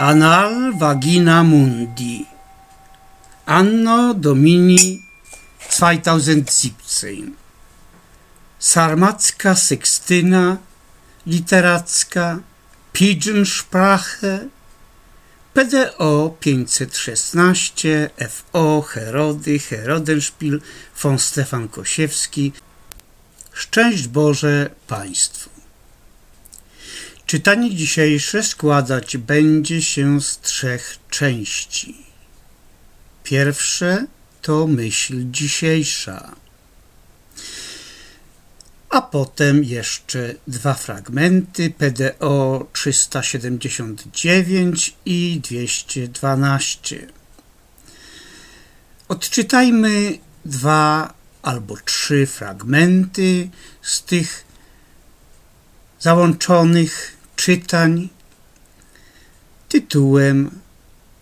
Anal Vagina Mundi. Anno Domini 2017 Sarmacka Sextyna Literacka Pidgensprache PDO 516 FO Herody Herodenspiel von Stefan Kosiewski. Szczęść Boże Państwu Czytanie dzisiejsze składać będzie się z trzech części. Pierwsze to myśl dzisiejsza, a potem jeszcze dwa fragmenty PDO 379 i 212. Odczytajmy dwa albo trzy fragmenty z tych załączonych czytań tytułem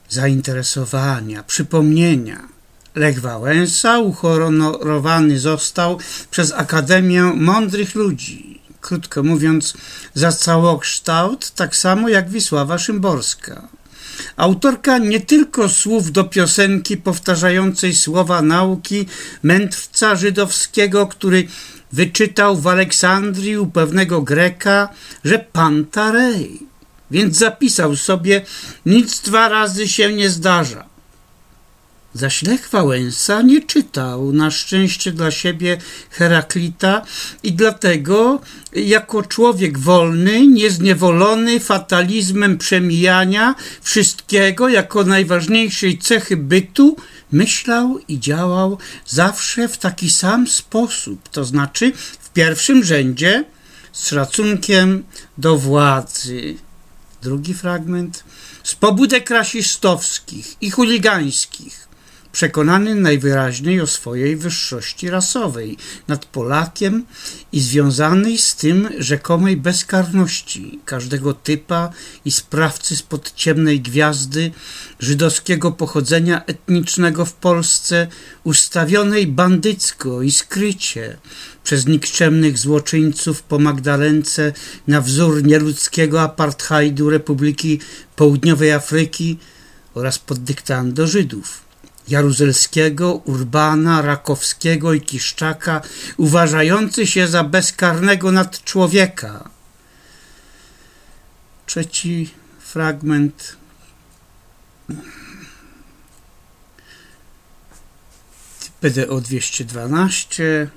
zainteresowania, przypomnienia. Lech Wałęsa uhonorowany został przez Akademię Mądrych Ludzi. Krótko mówiąc, za całokształt, tak samo jak Wisława Szymborska. Autorka nie tylko słów do piosenki powtarzającej słowa nauki mędrca żydowskiego, który wyczytał w Aleksandrii u pewnego Greka, że Pantarej, więc zapisał sobie nic dwa razy się nie zdarza. Zaś Lech Wałęsa nie czytał na szczęście dla siebie Heraklita i dlatego jako człowiek wolny, niezniewolony fatalizmem przemijania wszystkiego jako najważniejszej cechy bytu, myślał i działał zawsze w taki sam sposób, to znaczy w pierwszym rzędzie z szacunkiem do władzy. Drugi fragment. Z pobudek rasistowskich i chuligańskich przekonany najwyraźniej o swojej wyższości rasowej nad Polakiem i związanej z tym rzekomej bezkarności każdego typa i sprawcy spod ciemnej gwiazdy żydowskiego pochodzenia etnicznego w Polsce, ustawionej bandycko i skrycie przez nikczemnych złoczyńców po Magdalence na wzór nieludzkiego apartheidu Republiki Południowej Afryki oraz pod dyktando Żydów. Jaruzelskiego, Urbana, Rakowskiego i Kiszczaka, uważający się za bezkarnego nad człowieka. Trzeci fragment. PDO 212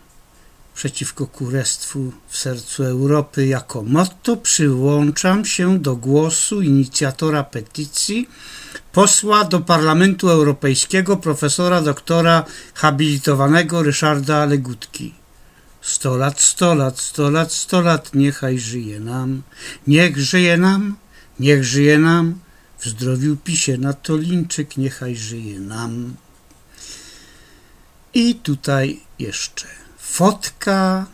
przeciwko kurestwu w sercu Europy jako motto przyłączam się do głosu inicjatora petycji posła do Parlamentu Europejskiego profesora doktora habilitowanego Ryszarda Legutki. Sto lat, sto lat, sto lat, sto lat, niechaj żyje nam, niech żyje nam, niech żyje nam, w zdrowiu pisie na to Linczyk, niechaj żyje nam. I tutaj jeszcze fotka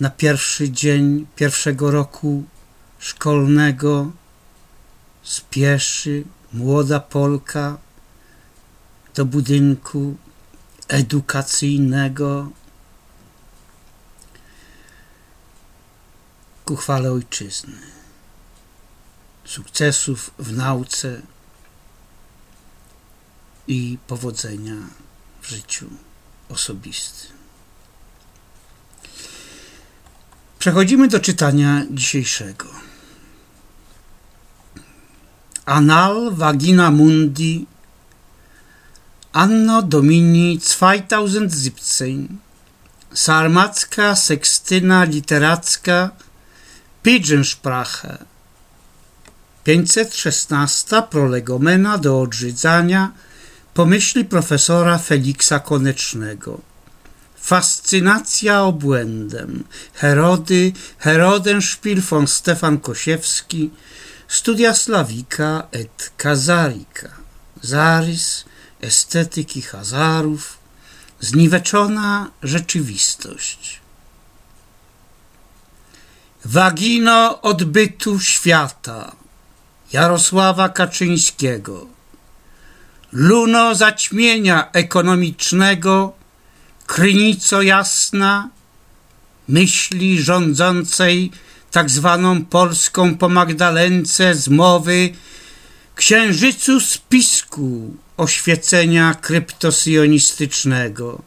na pierwszy dzień pierwszego roku szkolnego spieszy młoda Polka do budynku edukacyjnego. Ku chwale ojczyzny, sukcesów w nauce i powodzenia w życiu osobistym. Przechodzimy do czytania dzisiejszego. Anal Vagina Mundi Anno Domini 2017 Sarmacka Sekstyna Literacka Pidgensprache 516 prolegomena do odrzydzania pomyśli profesora Feliksa Konecznego. Fascynacja obłędem. Herody Herodenspiel von Stefan Kosiewski Studia Slawika et Kazarika, zarys estetyki Hazarów, zniweczona rzeczywistość. Wagino odbytu świata. Jarosława Kaczyńskiego, luno zaćmienia ekonomicznego, krynico jasna myśli rządzącej tak zwaną Polską po Magdalence księżycu spisku oświecenia kryptosyjonistycznego.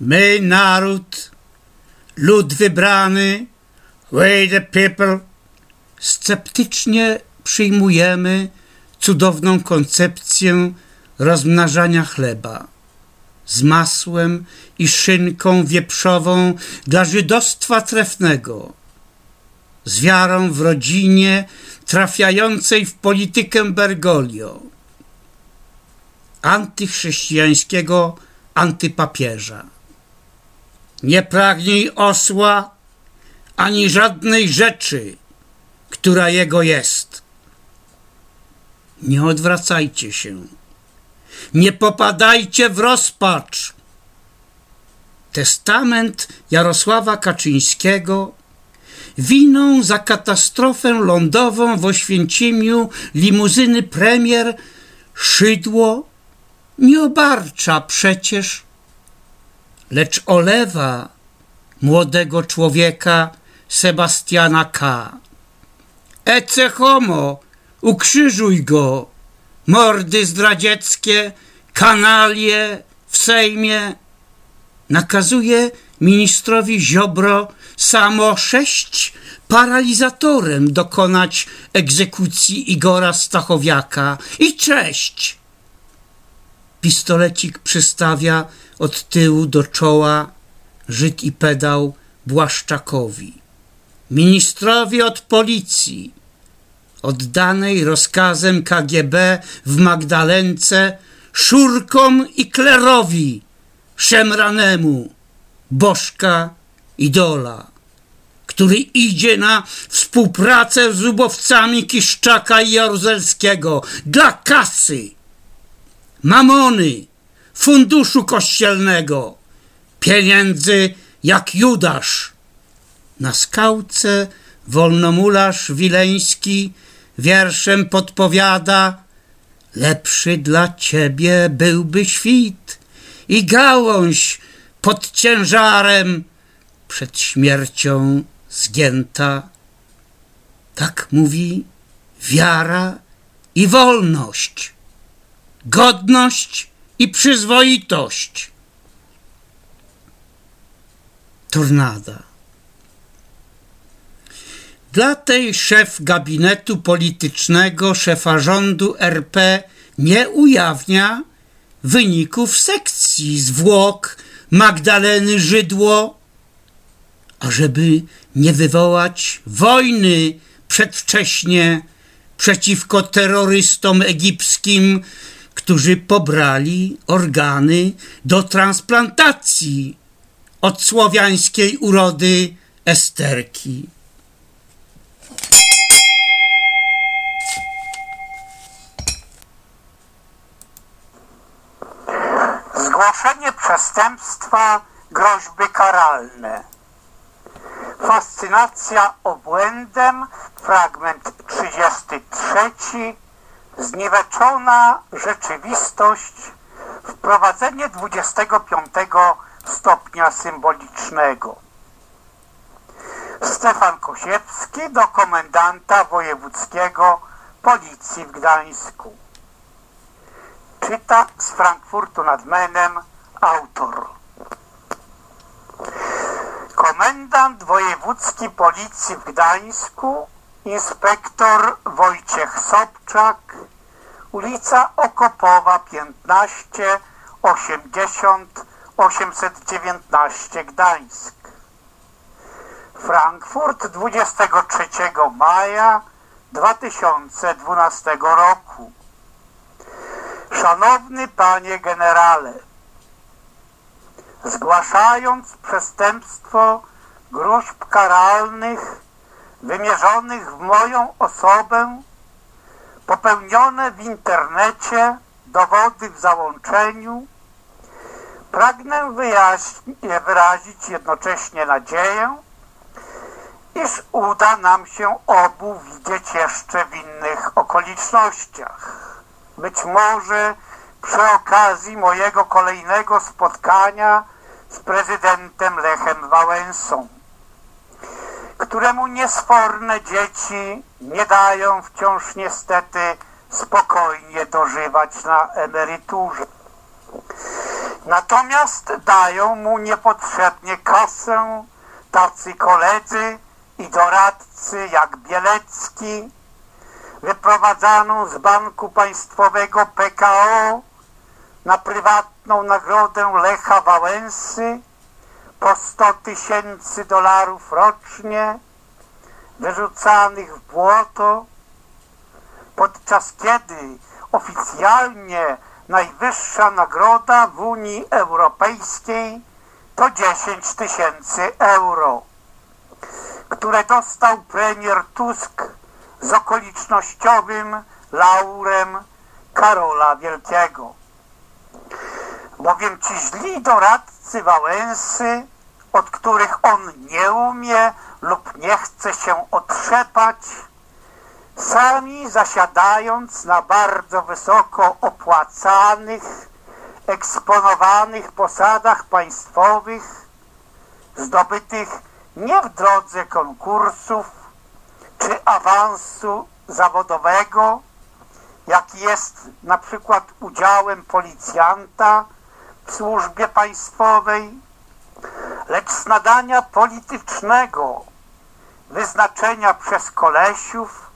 My, naród, lud wybrany, we the people, sceptycznie przyjmujemy cudowną koncepcję rozmnażania chleba z masłem i szynką wieprzową dla żydostwa trefnego, z wiarą w rodzinie trafiającej w politykę Bergoglio, antychrześcijańskiego antypapieża. Nie pragnij osła ani żadnej rzeczy, która jego jest. Nie odwracajcie się. Nie popadajcie w rozpacz. Testament Jarosława Kaczyńskiego winą za katastrofę lądową w Oświęcimiu limuzyny premier Szydło nie obarcza przecież, lecz olewa młodego człowieka Sebastiana K. Ece homo, ukrzyżuj go, mordy zdradzieckie, kanalie w Sejmie. Nakazuje ministrowi Ziobro samo sześć paralizatorem dokonać egzekucji Igora Stachowiaka i cześć. Pistolecik przystawia od tyłu do czoła Żyd i pedał Błaszczakowi. Ministrowi od policji, oddanej rozkazem KGB w Magdalence, Szurkom i Klerowi, Szemranemu, Bożka idola, który idzie na współpracę z ubowcami Kiszczaka i Jaruzelskiego dla kasy, mamony, funduszu kościelnego, pieniędzy jak Judasz. Na skałce wolnomularz wileński wierszem podpowiada Lepszy dla ciebie byłby świt i gałąź pod ciężarem przed śmiercią zgięta. Tak mówi wiara i wolność, godność i przyzwoitość. Tornada. Dla tej szef gabinetu politycznego, szefa rządu RP nie ujawnia wyników sekcji zwłok Magdaleny Żydło, ażeby nie wywołać wojny przedwcześnie przeciwko terrorystom egipskim, którzy pobrali organy do transplantacji od słowiańskiej urody Esterki. Zgłoszenie przestępstwa, groźby karalne. Fascynacja obłędem, fragment 33. Zniweczona rzeczywistość, wprowadzenie 25 stopnia symbolicznego. Stefan Kosiewski do komendanta wojewódzkiego policji w Gdańsku. Czyta z Frankfurtu nad Menem autor. Komendant wojewódzki policji w Gdańsku, inspektor Wojciech Sobczak, ulica Okopowa 15 80 819 Gdańsk. Frankfurt 23 maja 2012 roku. Szanowny Panie Generale, zgłaszając przestępstwo gruźb karalnych wymierzonych w moją osobę, popełnione w internecie, dowody w załączeniu, pragnę wyrazić jednocześnie nadzieję, iż uda nam się obu widzieć jeszcze w innych okolicznościach. Być może przy okazji mojego kolejnego spotkania z prezydentem Lechem Wałęsą, któremu niesforne dzieci nie dają wciąż niestety spokojnie dożywać na emeryturze. Natomiast dają mu niepotrzebnie kasę tacy koledzy i doradcy jak Bielecki, wyprowadzaną z Banku Państwowego PKO na prywatną nagrodę Lecha Wałęsy po 100 tysięcy dolarów rocznie, wyrzucanych w błoto, podczas kiedy oficjalnie najwyższa nagroda w Unii Europejskiej to 10 tysięcy euro, które dostał premier Tusk z okolicznościowym laurem Karola Wielkiego. Bowiem ci źli doradcy Wałęsy, od których on nie umie lub nie chce się otrzepać, sami zasiadając na bardzo wysoko opłacanych, eksponowanych posadach państwowych, zdobytych nie w drodze konkursów czy awansu zawodowego, jaki jest na przykład udziałem policjanta w służbie państwowej, lecz z nadania politycznego, wyznaczenia przez kolesiów,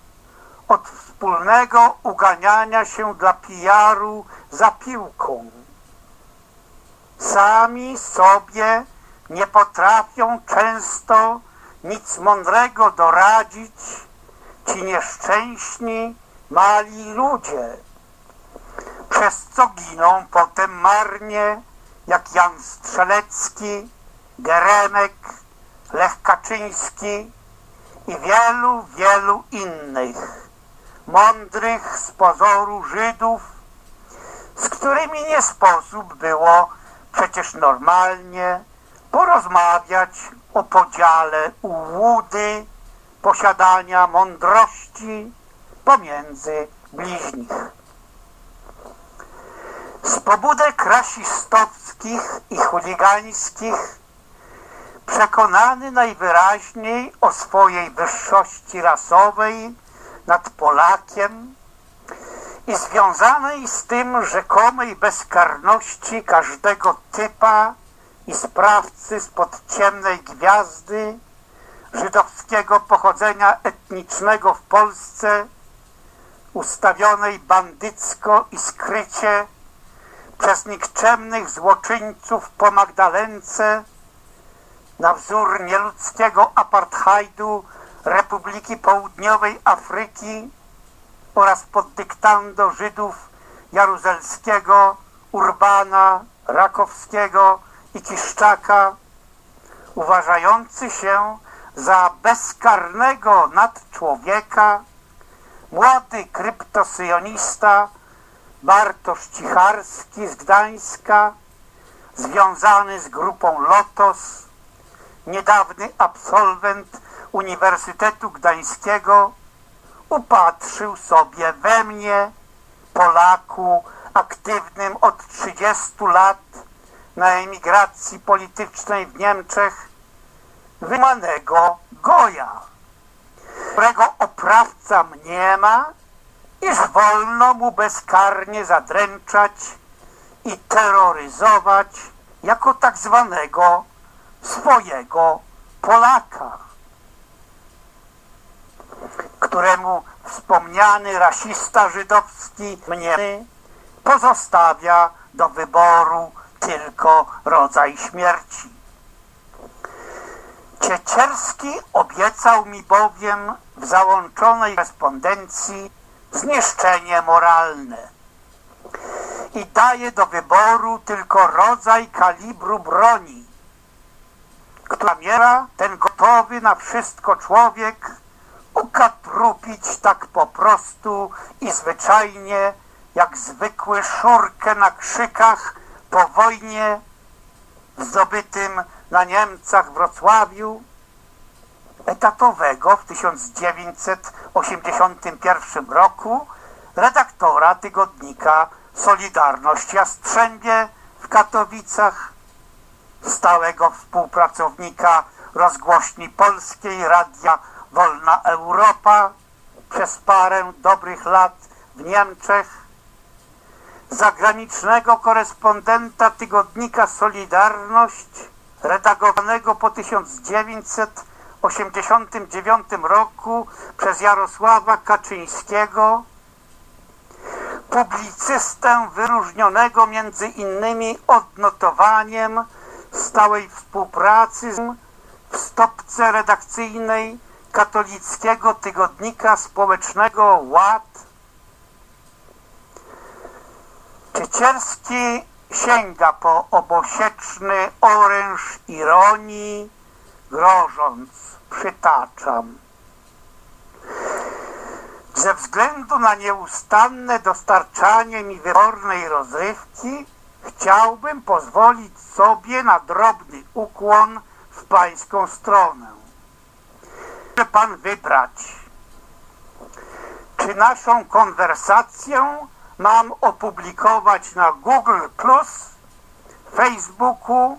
od wspólnego uganiania się dla PR-u za piłką. Sami sobie nie potrafią często nic mądrego doradzić ci nieszczęśni, mali ludzie, przez co giną potem marnie, jak Jan Strzelecki, Geremek, Lech Kaczyński i wielu, wielu innych mądrych z pozoru Żydów, z którymi nie sposób było przecież normalnie porozmawiać o podziale ułudy, posiadania mądrości pomiędzy bliźnich. Z pobudek rasistowskich i chuligańskich, przekonany najwyraźniej o swojej wyższości rasowej nad Polakiem i związanej z tym rzekomej bezkarności każdego typa i sprawcy spod ciemnej gwiazdy żydowskiego pochodzenia etnicznego w Polsce, ustawionej bandycko i skrycie przez nikczemnych złoczyńców po Magdalence na wzór nieludzkiego apartheidu Republiki Południowej Afryki oraz pod dyktando Żydów Jaruzelskiego, Urbana, Rakowskiego i Kiszczaka, uważający się za bezkarnego nadczłowieka, młody kryptosyjonista Bartosz Cicharski z Gdańska, związany z grupą Lotos, niedawny absolwent Uniwersytetu Gdańskiego, upatrzył sobie we mnie, Polaku, aktywnym od 30 lat na emigracji politycznej w Niemczech, wymanego Goja, którego oprawca mniema, iż wolno mu bezkarnie zadręczać i terroryzować jako tak zwanego swojego Polaka, któremu wspomniany rasista żydowski mnie pozostawia do wyboru tylko rodzaj śmierci. Ciecierski obiecał mi bowiem w załączonej respondencji zniszczenie moralne i daje do wyboru tylko rodzaj kalibru broni, która miera ten gotowy na wszystko człowiek ukatrupić tak po prostu i zwyczajnie, jak zwykły szurkę na krzykach po wojnie zdobytym na Niemcach Wrocławiu, etatowego w 1981 roku redaktora tygodnika Solidarność Jastrzębie w Katowicach, stałego współpracownika rozgłośni polskiej Radia Wolna Europa przez parę dobrych lat w Niemczech, zagranicznego korespondenta tygodnika Solidarność, redagowanego po 1989 roku przez Jarosława Kaczyńskiego, publicystę wyróżnionego między innymi odnotowaniem stałej współpracy w stopce redakcyjnej katolickiego tygodnika społecznego Ład. Ciecierski sięga po obosieczny oręż ironii, grożąc, przytaczam. Ze względu na nieustanne dostarczanie mi wybornej rozrywki chciałbym pozwolić sobie na drobny ukłon w pańską stronę. Może pan wybrać, czy naszą konwersację mam opublikować na Google+, Facebooku,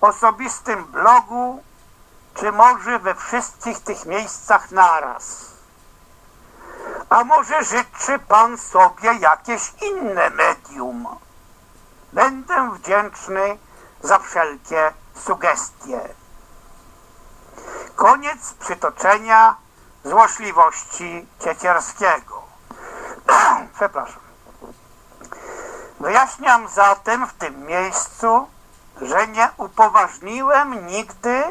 osobistym blogu, czy może we wszystkich tych miejscach naraz. A może życzy pan sobie jakieś inne medium? Będę wdzięczny za wszelkie sugestie. Koniec przytoczenia złośliwości Ciecierskiego. Przepraszam. Wyjaśniam zatem w tym miejscu, że nie upoważniłem nigdy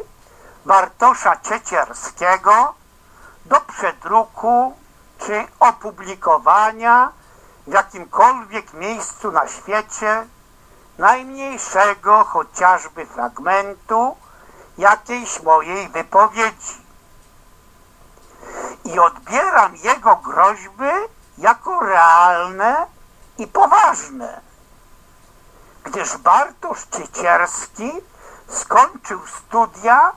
Bartosza Ciecierskiego do przedruku czy opublikowania w jakimkolwiek miejscu na świecie najmniejszego chociażby fragmentu jakiejś mojej wypowiedzi. I odbieram jego groźby jako realne i poważne, gdyż Bartosz Ciecierski skończył studia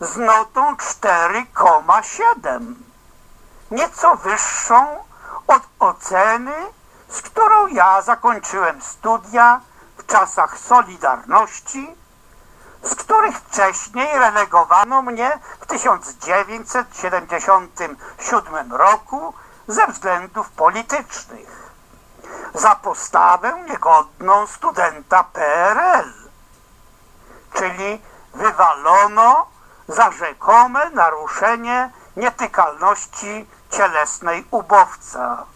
z notą 4,7, nieco wyższą od oceny, z którą ja zakończyłem studia w czasach Solidarności, z których wcześniej relegowano mnie w 1977 roku ze względów politycznych za postawę niegodną studenta PRL, czyli wywalono za rzekome naruszenie nietykalności cielesnej ubowca,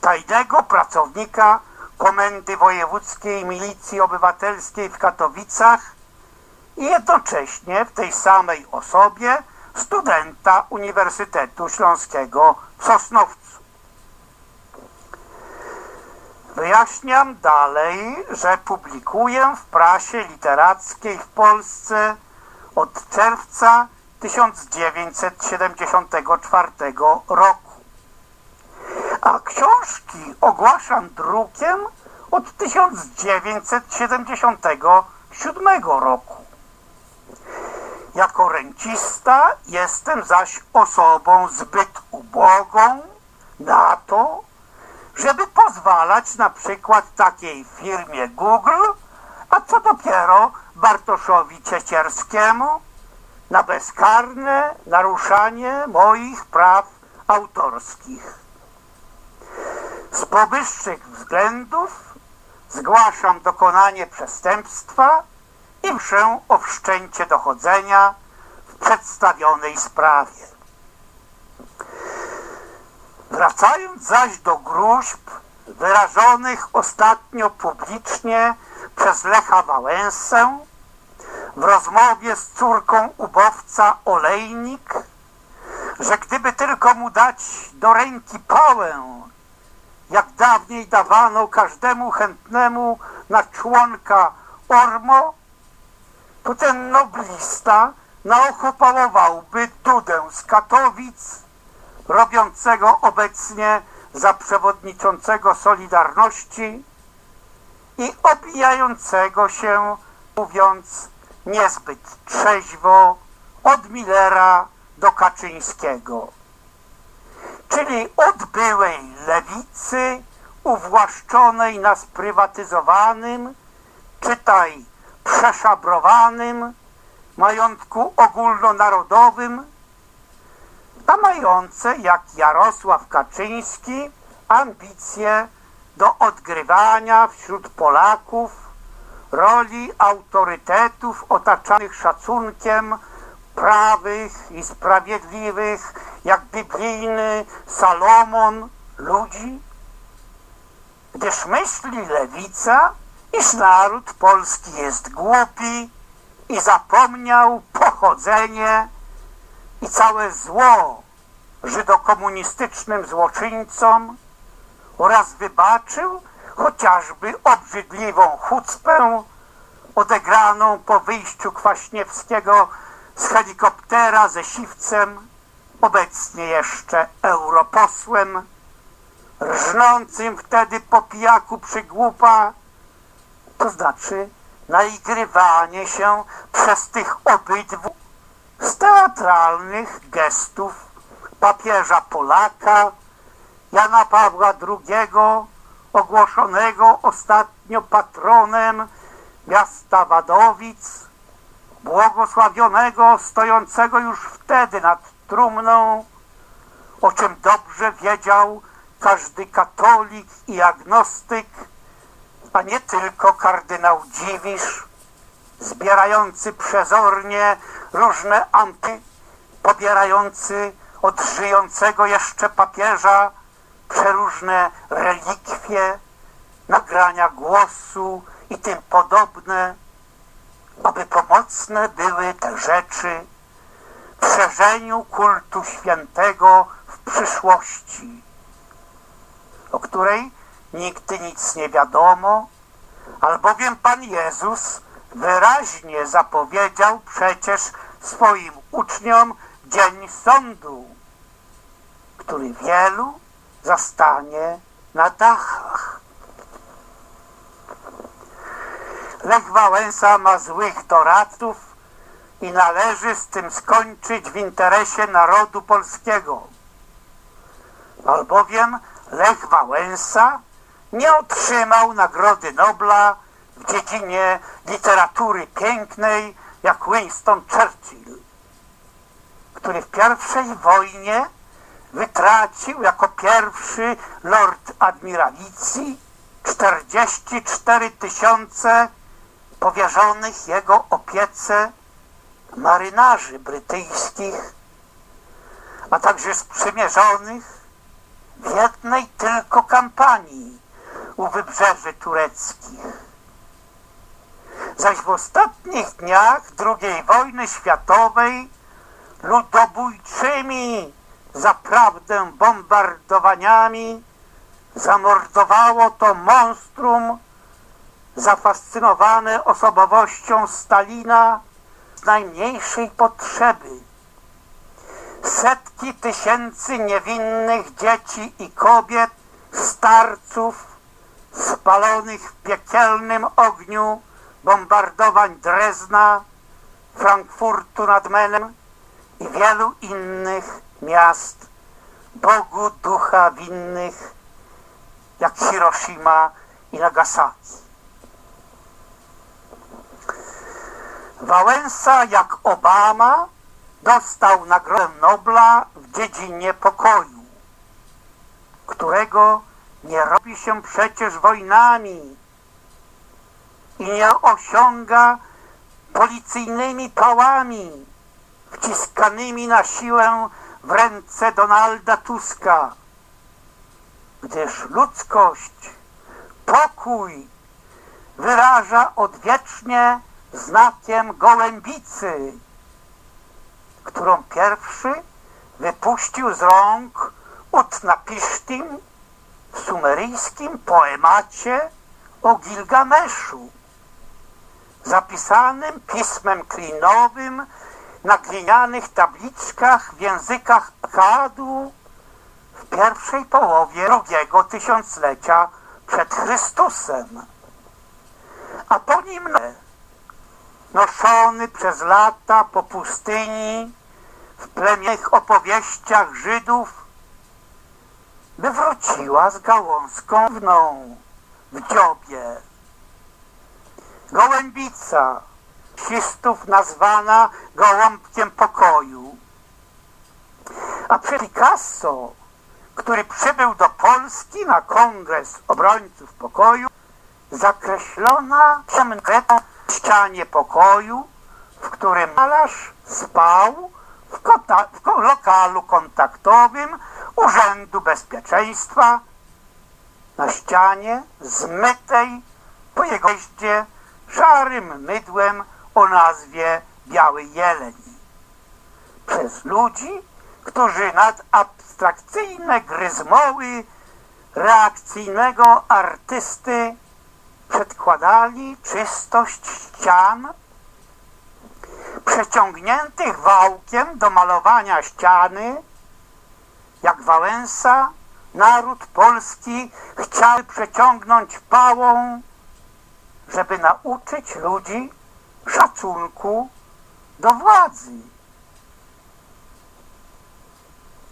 tajnego pracownika Komendy Wojewódzkiej Milicji Obywatelskiej w Katowicach i jednocześnie w tej samej osobie studenta Uniwersytetu Śląskiego w Sosnowcu. Wyjaśniam dalej, że publikuję w prasie literackiej w Polsce od czerwca 1974 roku. A książki ogłaszam drukiem od 1977 roku. Jako rencista jestem zaś osobą zbyt ubogą na to, żeby pozwalać na przykład takiej firmie Google, a co dopiero Bartoszowi Ciecierskiemu, na bezkarne naruszanie moich praw autorskich. Z powyższych względów zgłaszam dokonanie przestępstwa i mszę o wszczęcie dochodzenia w przedstawionej sprawie. Wracając zaś do gruźb wyrażonych ostatnio publicznie przez Lecha Wałęsę w rozmowie z córką ubowca Olejnik, że gdyby tylko mu dać do ręki pałę, jak dawniej dawano każdemu chętnemu na członka ormo, to ten noblista na oko pałowałby Dudę z Katowic, robiącego obecnie za przewodniczącego Solidarności i obijającego się, mówiąc niezbyt trzeźwo, od Millera do Kaczyńskiego. Czyli od byłej lewicy uwłaszczonej na sprywatyzowanym, czytaj przeszabrowanym, majątku ogólnonarodowym, a mające, jak Jarosław Kaczyński, ambicje do odgrywania wśród Polaków roli autorytetów otaczanych szacunkiem prawych i sprawiedliwych, jak biblijny Salomon ludzi, gdyż myśli lewica, iż naród polski jest głupi i zapomniał pochodzenie i całe zło żydokomunistycznym złoczyńcom oraz wybaczył chociażby obrzydliwą chucpę odegraną po wyjściu Kwaśniewskiego z helikoptera ze siwcem, obecnie jeszcze europosłem, rżnącym wtedy po pijaku przygłupa, to znaczy naigrywanie się przez tych obydwu z teatralnych gestów papieża Polaka, Jana Pawła II, ogłoszonego ostatnio patronem miasta Wadowic, błogosławionego stojącego już wtedy nad trumną, o czym dobrze wiedział każdy katolik i agnostyk, a nie tylko kardynał Dziwisz, zbierający przezornie różne ampy, pobierający od żyjącego jeszcze papieża przeróżne relikwie, nagrania głosu i tym podobne, aby pomocne były te rzeczy w szerzeniu kultu świętego w przyszłości, o której nigdy nic nie wiadomo, albowiem Pan Jezus wyraźnie zapowiedział przecież swoim uczniom dzień sądu, który wielu zastanie na dachach. Lech Wałęsa ma złych doradców i należy z tym skończyć w interesie narodu polskiego. Albowiem Lech Wałęsa nie otrzymał Nagrody Nobla w dziedzinie literatury pięknej jak Winston Churchill, który w pierwszej wojnie wytracił jako pierwszy lord admiralicji 44 tysiące powierzonych jego opiece marynarzy brytyjskich, a także sprzymierzonych w jednej tylko kampanii u wybrzeży tureckich. Zaś w ostatnich dniach II wojny światowej ludobójczymi zaprawdę bombardowaniami zamordowało to monstrum zafascynowane osobowością Stalina z najmniejszej potrzeby. Setki tysięcy niewinnych dzieci i kobiet, starców, spalonych w piekielnym ogniu bombardowań Drezna, Frankfurtu nad Menem i wielu innych miast Bogu ducha winnych jak Hiroshima i Nagasaki. Wałęsa jak Obama dostał Nagrodę Nobla w dziedzinie pokoju, którego nie robi się przecież wojnami nie osiąga policyjnymi pałami wciskanymi na siłę w ręce Donalda Tuska, gdyż ludzkość, pokój wyraża odwiecznie znakiem gołębicy, którą pierwszy wypuścił z rąk Utnapishtim w sumeryjskim poemacie o Gilgameszu, zapisanym pismem klinowym na glinianych tabliczkach w językach Akkadu w pierwszej połowie drugiego tysiąclecia przed Chrystusem. A po nim noszony przez lata po pustyni w plemiennych opowieściach Żydów wywróciła z gałązką wną w dziobie. Gołębica marksistów nazwana gołąbkiem pokoju. A Picasso, który przybył do Polski na kongres obrońców pokoju, zakreślona ciemnota w ścianie pokoju, w którym malarz spał w, kota, w lokalu kontaktowym Urzędu Bezpieczeństwa na ścianie zmytej po jego jeździe szarym mydłem o nazwie Biały Jeleń. Przez ludzi, którzy nad abstrakcyjne gryzmoły reakcyjnego artysty przedkładali czystość ścian przeciągniętych wałkiem do malowania ściany, jak Wałęsa, naród polski chciał przeciągnąć pałą, żeby nauczyć ludzi szacunku do władzy.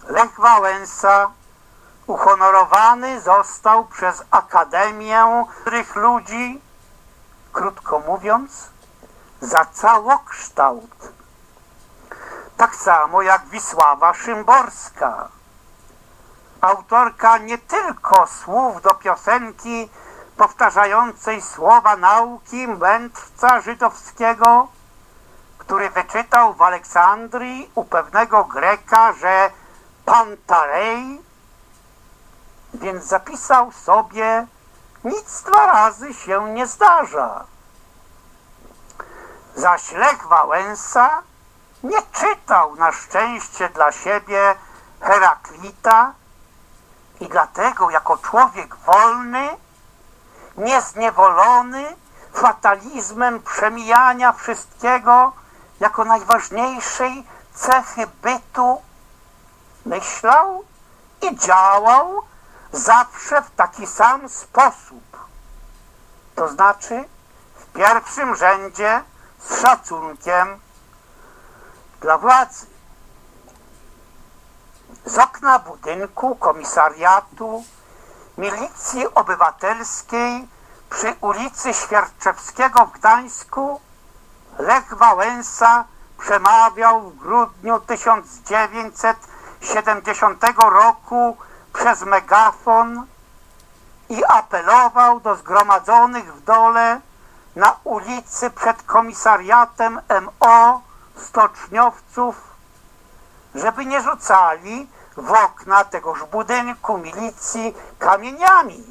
Lech Wałęsa uhonorowany został przez Akademię tych ludzi, krótko mówiąc, za całokształt. Tak samo jak Wisława Szymborska, autorka nie tylko słów do piosenki powtarzającej słowa nauki mędrca żydowskiego, który wyczytał w Aleksandrii u pewnego Greka, że Pantarej, więc zapisał sobie nic dwa razy się nie zdarza. Zaś Lech Wałęsa nie czytał na szczęście dla siebie Heraklita i dlatego jako człowiek wolny, niezniewolony fatalizmem przemijania wszystkiego jako najważniejszej cechy bytu, myślał i działał zawsze w taki sam sposób. To znaczy w pierwszym rzędzie z szacunkiem dla władzy. Z okna budynku komisariatu milicji obywatelskiej przy ulicy Świerczewskiego w Gdańsku Lech Wałęsa przemawiał w grudniu 1970 roku przez megafon i apelował do zgromadzonych w dole na ulicy przed komisariatem MO stoczniowców, żeby nie rzucali w okna tegoż budynku milicji kamieniami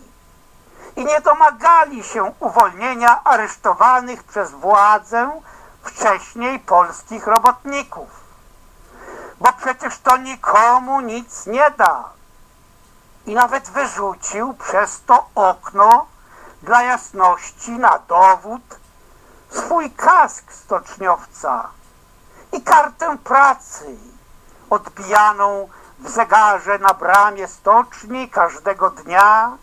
i nie domagali się uwolnienia aresztowanych przez władzę wcześniej polskich robotników. Bo przecież to nikomu nic nie da. I nawet wyrzucił przez to okno dla jasności na dowód swój kask stoczniowca i kartę pracy odbijaną w zegarze na bramie stoczni każdego dnia.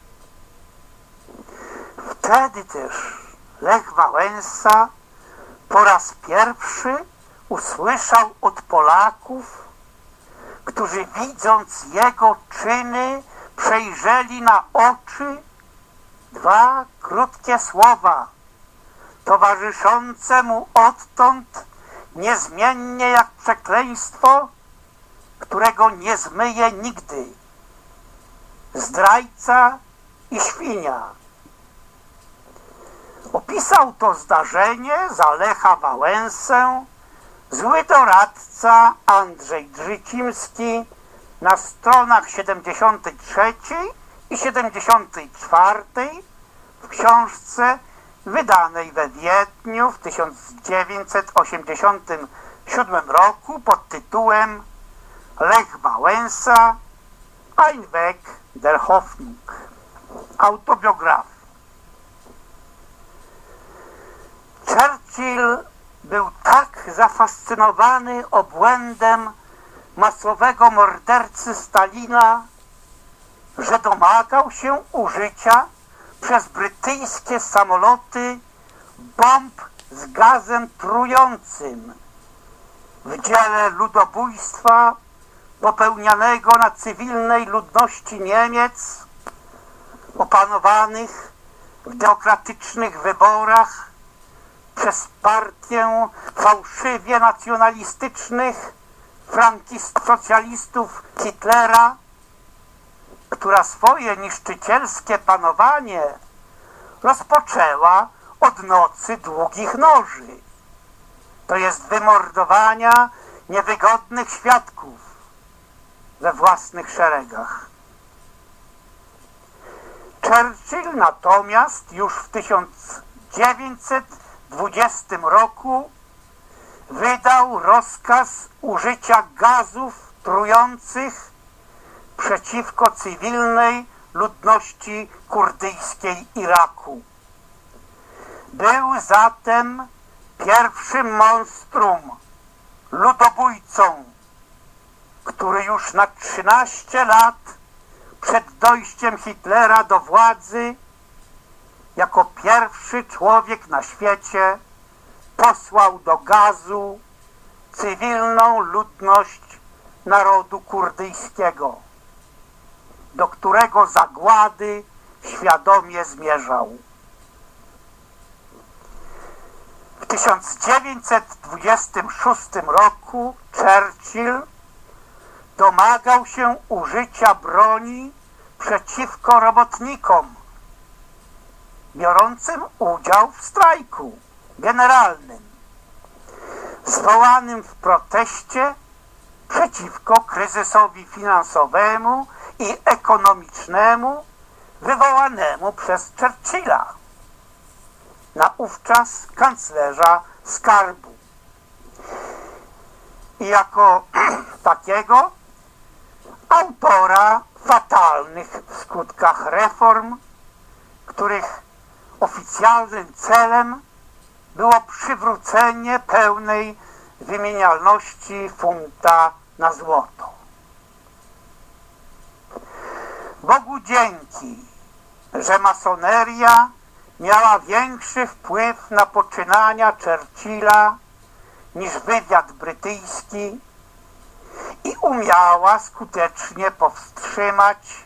Wtedy też Lech Wałęsa po raz pierwszy usłyszał od Polaków, którzy widząc jego czyny przejrzeli na oczy dwa krótkie słowa, towarzyszące mu odtąd niezmiennie jak przekleństwo, którego nie zmyje nigdy. Zdrajca i świnia. Opisał to zdarzenie za Lecha Wałęsę zły doradca Andrzej Drzycimski na stronach 73 i 74 w książce wydanej we Wiedniu w 1987 roku pod tytułem Lech Wałęsa Ein Weg der Hoffnung autobiograf. Churchill był tak zafascynowany obłędem masowego mordercy Stalina, że domagał się użycia przez brytyjskie samoloty bomb z gazem trującym w dziele ludobójstwa popełnianego na cywilnej ludności Niemiec opanowanych w demokratycznych wyborach przez partię fałszywie nacjonalistycznych frankist socjalistów Hitlera, która swoje niszczycielskie panowanie rozpoczęła od nocy długich noży, to jest wymordowania niewygodnych świadków we własnych szeregach. Churchill natomiast już w 1920 roku wydał rozkaz użycia gazów trujących przeciwko cywilnej ludności kurdyjskiej Iraku. Był zatem pierwszym monstrum, ludobójcą, który już na 13 lat przed dojściem Hitlera do władzy jako pierwszy człowiek na świecie posłał do gazu cywilną ludność narodu kurdyjskiego, do którego zagłady świadomie zmierzał. W 1926 roku Churchill domagał się użycia broni przeciwko robotnikom biorącym udział w strajku generalnym zwołanym w proteście przeciwko kryzysowi finansowemu i ekonomicznemu wywołanemu przez Churchilla, naówczas kanclerza skarbu. I jako takiego autora fatalnych w skutkach reform, których oficjalnym celem było przywrócenie pełnej wymienialności funta na złoto. Bogu dzięki, że masoneria miała większy wpływ na poczynania Churchilla niż wywiad brytyjski umiała skutecznie powstrzymać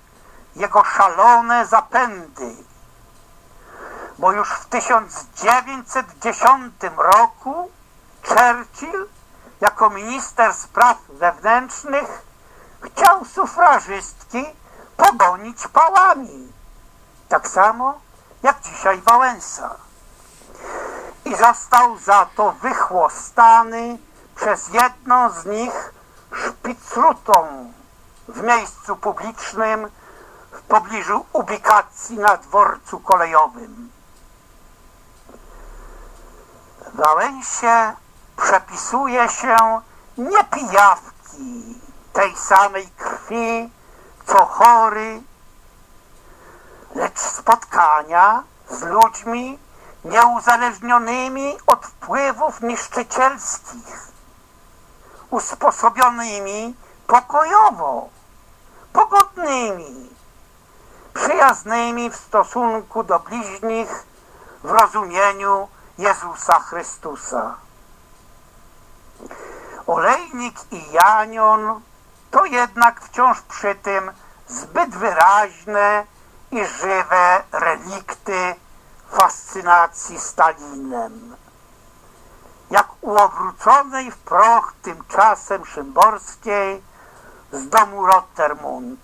jego szalone zapędy bo już w 1910 roku Churchill jako minister spraw wewnętrznych chciał sufrażystki pogonić pałami. Tak samo jak dzisiaj Wałęsa. I został za to wychłostany przez jedną z nich szpicrutą w miejscu publicznym w pobliżu ubikacji na dworcu kolejowym. Wałęsie przepisuje się nie pijawki tej samej krwi, co chory, lecz spotkania z ludźmi nieuzależnionymi od wpływów niszczycielskich, usposobionymi pokojowo, pogodnymi, przyjaznymi w stosunku do bliźnich w rozumieniu Jezusa Chrystusa. Olejnik i Janion to jednak wciąż przy tym zbyt wyraźne i żywe relikty fascynacji Stalinem. U w proch tymczasem szymborskiej z domu Rottermund.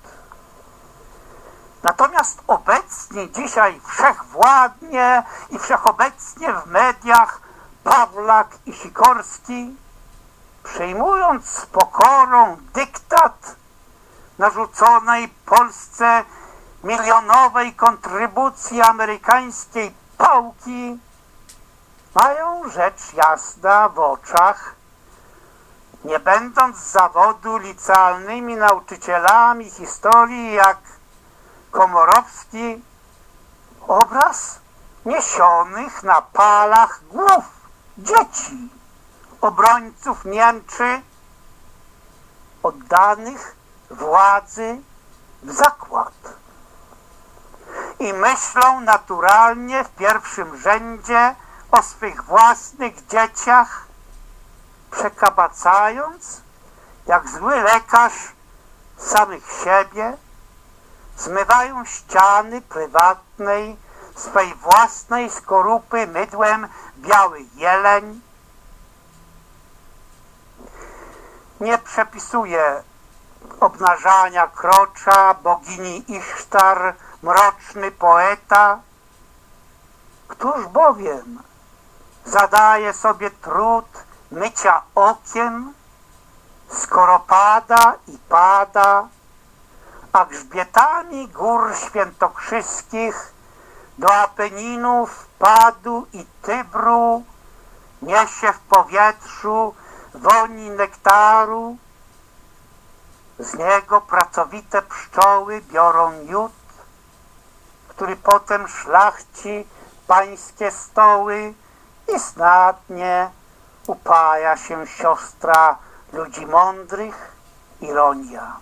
Natomiast obecnie dzisiaj wszechwładnie i wszechobecnie w mediach Pawlak i Sikorski, przyjmując z pokorą dyktat narzuconej Polsce milionowej kontrybucji amerykańskiej pałki, mają rzecz jasna w oczach, nie będąc z zawodu licealnymi nauczycielami historii jak Komorowski obraz niesionych na palach głów dzieci, obrońców Niemczy, oddanych władzy w zakład. I myślą naturalnie w pierwszym rzędzie o swych własnych dzieciach, przekabacając jak zły lekarz samych siebie, zmywają ściany prywatnej, swej własnej skorupy mydłem biały jeleń. Nie przepisuje obnażania krocza bogini Ichtar, mroczny poeta. Któż bowiem zadaje sobie trud mycia okien, skoro pada i pada, a grzbietami gór świętokrzyskich do Apeninów, Padu i Tybru niesie w powietrzu woni nektaru, z niego pracowite pszczoły biorą miód, który potem szlachci pańskie stoły i snadnie upaja się siostra ludzi mądrych, ironia.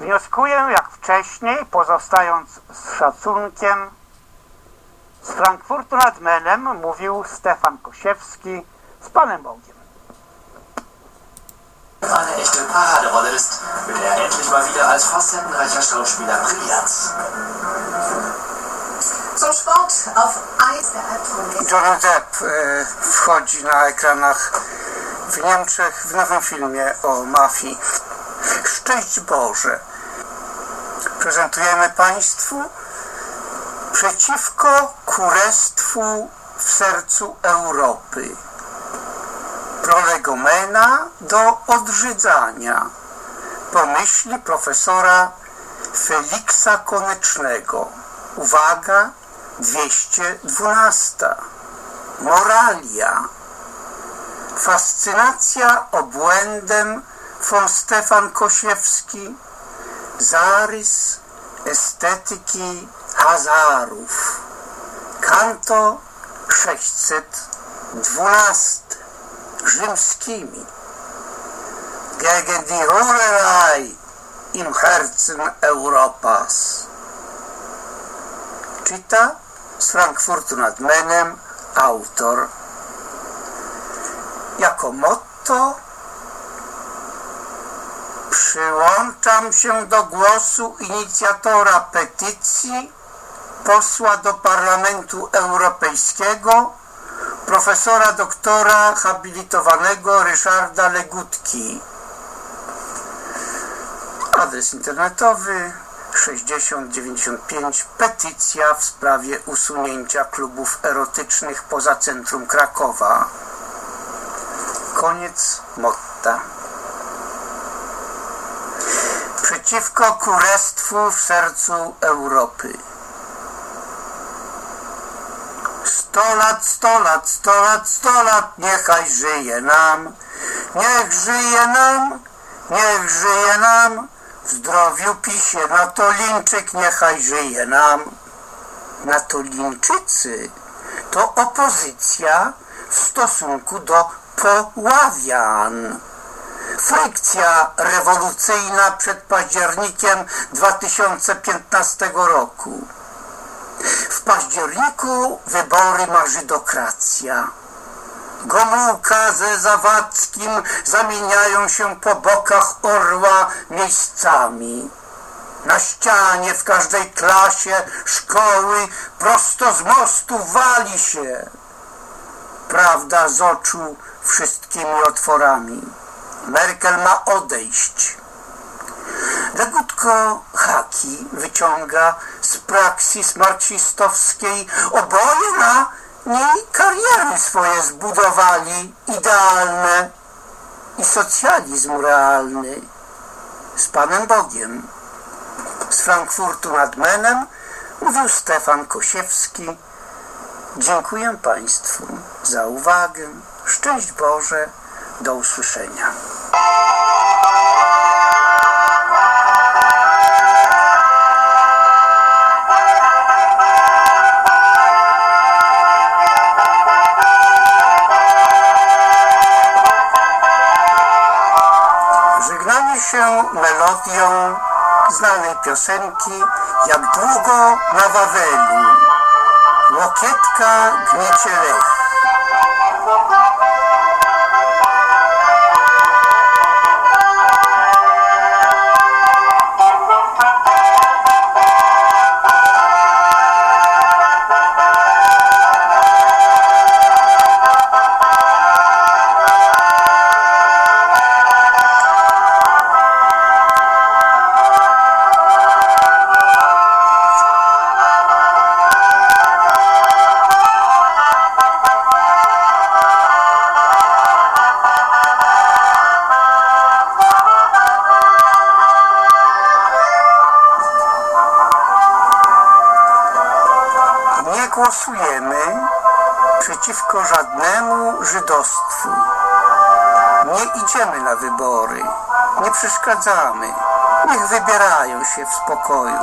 Wnioskuję, jak wcześniej, pozostając z szacunkiem, z Frankfurtu nad Menem mówił Stefan Kosiewski z Panem Bogiem. eine echte Paraderolle ist, mit der er endlich mal wieder als facettenreicher Schauspieler brilliert. Johnny Depp e, wchodzi na ekranach w Niemczech w nowym filmie o mafii. Szczęść Boże! Prezentujemy Państwu przeciwko kurestwu w sercu Europy. Prolegomena do odrzydzania. Pomyśli profesora Feliksa Konecznego. Uwaga, 212. Moralia. Fascynacja obłędem von Stefan Kosiewski. Zarys estetyki Hazarów. Kanto 612. Rzymskimi. Gegen die Hurerei im Herzen Europas. Czyta z Frankfurtu nad Menem autor. Jako motto przyłączam się do głosu inicjatora petycji posła do Parlamentu Europejskiego profesora doktora habilitowanego Ryszarda Legutki. Adres internetowy 6095 petycja w sprawie usunięcia klubów erotycznych poza centrum Krakowa. Koniec motta. Przeciwko kurestwu w sercu Europy. Sto lat, sto lat, sto lat, sto lat, niechaj żyje nam. Niech żyje nam, niech żyje nam. Zdrowiu pisie, na to linczyk niechaj żyje nam. Na to lińczycy to opozycja w stosunku do poławian. Frykcja rewolucyjna przed październikiem 2015 roku. W październiku wybory ma żydokracja. Gomułka ze Zawadzkim zamieniają się po bokach orła miejscami. Na ścianie w każdej klasie szkoły prosto z mostu wali się. Prawda z oczu wszystkimi otworami. Merkel ma odejść. Legutko Haki wyciąga z praksis marksistowskiej oboje na niej kariery swoje zbudowali idealne i socjalizm realny z Panem Bogiem. Z Frankfurtu nad Menem mówił Stefan Kosiewski. Dziękuję Państwu za uwagę. Szczęść Boże. Do usłyszenia. Melodią znanej piosenki Jak długo na Wawelu. Łokietka gniecie lech. Głosujemy przeciwko żadnemu żydostwu. Nie idziemy na wybory, nie przeszkadzamy. Niech wybierają się w spokoju.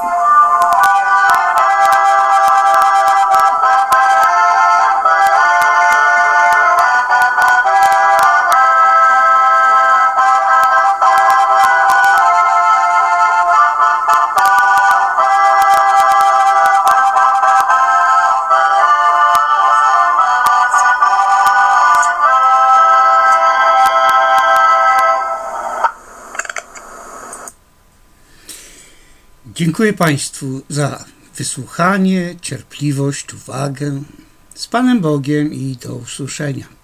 Dziękuję Państwu za wysłuchanie, cierpliwość, uwagę. Z Panem Bogiem i do usłyszenia.